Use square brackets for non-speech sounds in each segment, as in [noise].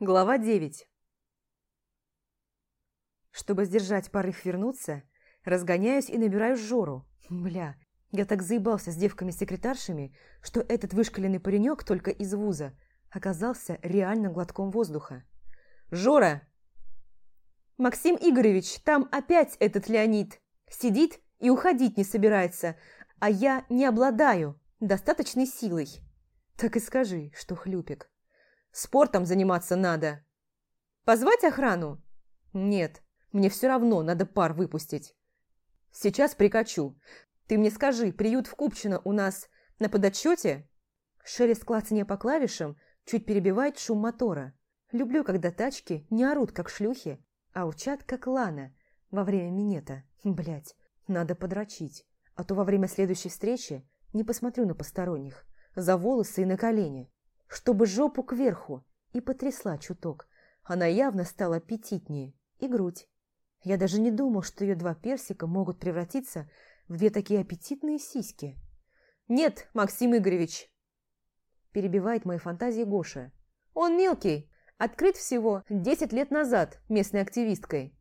Глава 9 Чтобы сдержать порыв вернуться, разгоняюсь и набираю Жору. Бля, я так заебался с девками-секретаршами, что этот вышкаленный паренек только из вуза оказался реально глотком воздуха. «Жора!» «Максим Игоревич, там опять этот Леонид. Сидит и уходить не собирается, а я не обладаю достаточной силой». «Так и скажи, что хлюпик». Спортом заниматься надо. Позвать охрану? Нет, мне все равно надо пар выпустить. Сейчас прикачу. Ты мне скажи, приют в Купчино у нас на подотчете? Шелест клацания по клавишам чуть перебивает шум мотора. Люблю, когда тачки не орут, как шлюхи, а учат, как лана во время минета. Блять, надо подрочить, а то во время следующей встречи не посмотрю на посторонних, за волосы и на колени чтобы жопу кверху, и потрясла чуток. Она явно стала аппетитнее, и грудь. Я даже не думал, что ее два персика могут превратиться в две такие аппетитные сиськи. «Нет, Максим Игоревич!» Перебивает мои фантазии Гоша. «Он мелкий, открыт всего десять лет назад местной активисткой.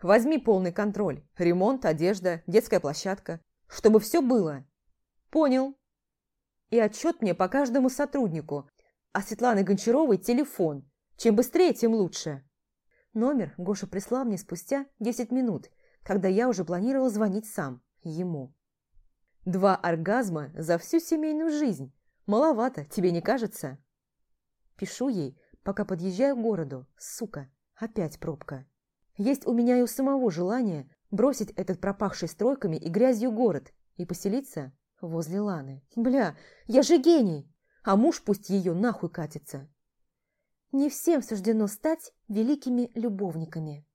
Возьми полный контроль. Ремонт, одежда, детская площадка. Чтобы все было. Понял. И отчет мне по каждому сотруднику, а Светланы Гончаровой телефон. Чем быстрее, тем лучше. Номер Гоша прислал мне спустя 10 минут, когда я уже планировал звонить сам, ему. Два оргазма за всю семейную жизнь. Маловато, тебе не кажется? Пишу ей, пока подъезжаю к городу. Сука, опять пробка. Есть у меня и у самого желание бросить этот пропахший стройками и грязью город и поселиться возле Ланы. Бля, я же гений! А муж пусть ее нахуй катится. Не всем суждено стать великими любовниками.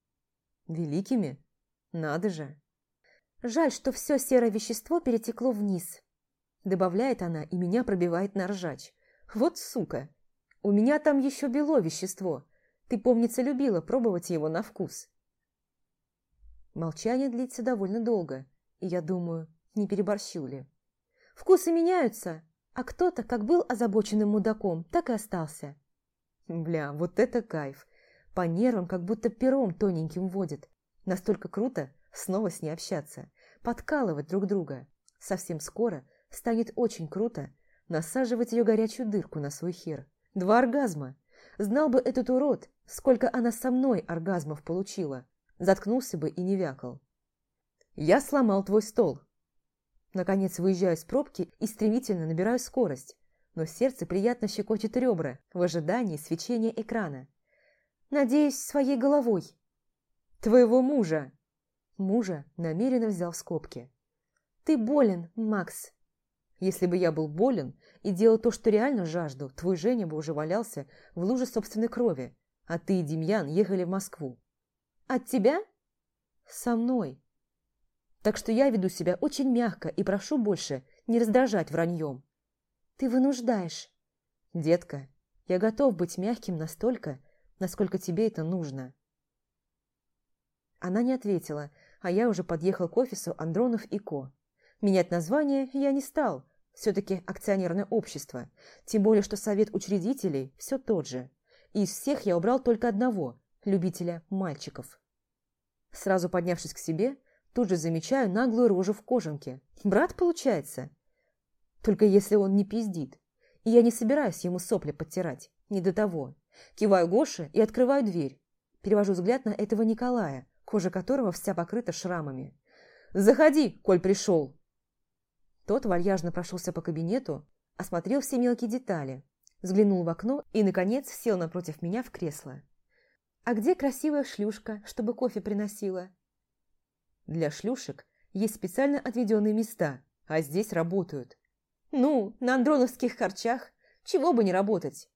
Великими? Надо же. Жаль, что все серое вещество перетекло вниз. Добавляет она, и меня пробивает на ржач. Вот сука. У меня там еще бело вещество. Ты, помнится, любила пробовать его на вкус. Молчание длится довольно долго, и я думаю, не переборщу ли. Вкусы меняются, а кто-то, как был озабоченным мудаком, так и остался. Бля, вот это кайф. По нервам как будто пером тоненьким водит. Настолько круто снова с ней общаться, подкалывать друг друга. Совсем скоро станет очень круто насаживать ее горячую дырку на свой хер. Два оргазма. Знал бы этот урод, сколько она со мной оргазмов получила. Заткнулся бы и не вякал. Я сломал твой стол, Наконец выезжаю из пробки и стремительно набираю скорость, но сердце приятно щекочет ребра в ожидании свечения экрана. Надеюсь, своей головой. Твоего мужа. Мужа намеренно взял в скобки. Ты болен, Макс. Если бы я был болен и делал то, что реально жажду, твой Женя бы уже валялся в луже собственной крови, а ты и Демьян ехали в Москву. От тебя? Со мной. Так что я веду себя очень мягко и прошу больше не раздражать враньем. Ты вынуждаешь. Детка, я готов быть мягким настолько, насколько тебе это нужно. Она не ответила, а я уже подъехал к офису Андронов и Ко. Менять название я не стал, все-таки акционерное общество, тем более, что совет учредителей все тот же. И из всех я убрал только одного, любителя мальчиков. Сразу поднявшись к себе, Тут же замечаю наглую рожу в кожанке. Брат, получается. Только если он не пиздит. И я не собираюсь ему сопли подтирать. Не до того. Киваю Гоше и открываю дверь. Перевожу взгляд на этого Николая, кожа которого вся покрыта шрамами. «Заходи, коль пришел!» Тот вальяжно прошелся по кабинету, осмотрел все мелкие детали, взглянул в окно и, наконец, сел напротив меня в кресло. «А где красивая шлюшка, чтобы кофе приносила?» Для шлюшек есть специально отведенные места, а здесь работают. Ну, на андроновских харчах чего бы не работать?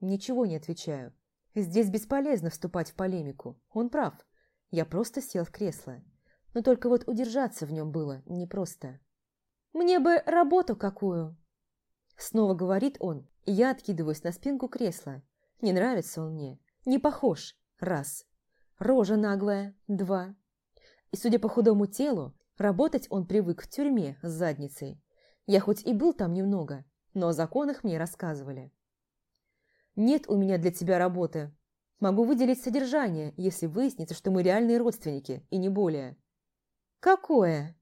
Ничего не отвечаю. Здесь бесполезно вступать в полемику. Он прав. Я просто сел в кресло. Но только вот удержаться в нем было непросто. «Мне бы работу какую!» Снова говорит он, и я откидываюсь на спинку кресла. Не нравится он мне. Не похож. Раз. Рожа наглая. Два. И, судя по худому телу, работать он привык в тюрьме с задницей. Я хоть и был там немного, но о законах мне рассказывали. Нет у меня для тебя работы. Могу выделить содержание, если выяснится, что мы реальные родственники, и не более». «Какое?»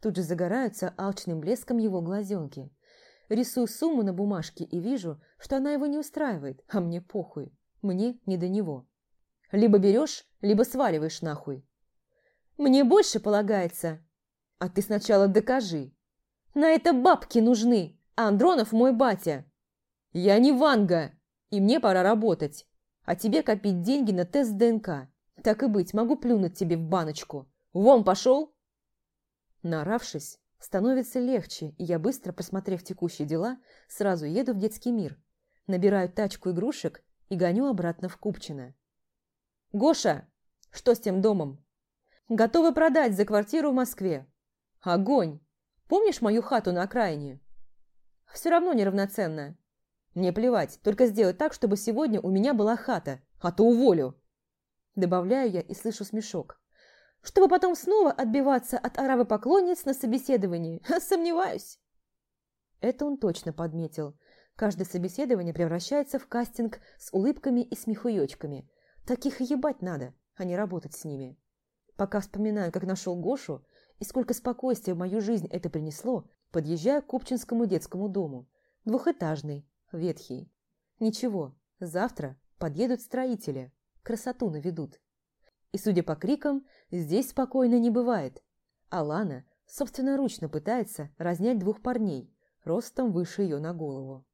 Тут же загораются алчным блеском его глазенки. Рисую сумму на бумажке и вижу, что она его не устраивает, а мне похуй. Мне не до него. Либо берешь, либо сваливаешь нахуй. Мне больше полагается. А ты сначала докажи. На это бабки нужны, а Андронов мой батя. Я не Ванга, и мне пора работать. А тебе копить деньги на тест ДНК. Так и быть, могу плюнуть тебе в баночку. Вон пошел!» Наравшись, становится легче, и я, быстро просмотрев текущие дела, сразу еду в детский мир, набираю тачку игрушек и гоню обратно в Купчино. «Гоша, что с тем домом?» «Готовы продать за квартиру в Москве». «Огонь! Помнишь мою хату на окраине?» «Все равно неравноценно. Мне плевать, только сделай так, чтобы сегодня у меня была хата, а то уволю». Добавляю я и слышу смешок чтобы потом снова отбиваться от аравы поклонниц на собеседовании. [laughs] Сомневаюсь. Это он точно подметил. Каждое собеседование превращается в кастинг с улыбками и смехуёчками. Таких ебать надо, а не работать с ними. Пока вспоминаю, как нашел Гошу и сколько спокойствия в мою жизнь это принесло, подъезжаю к Купчинскому детскому дому. Двухэтажный, ветхий. Ничего, завтра подъедут строители, красоту наведут. И, судя по крикам, здесь спокойно не бывает. Алана собственноручно пытается разнять двух парней, ростом выше ее на голову.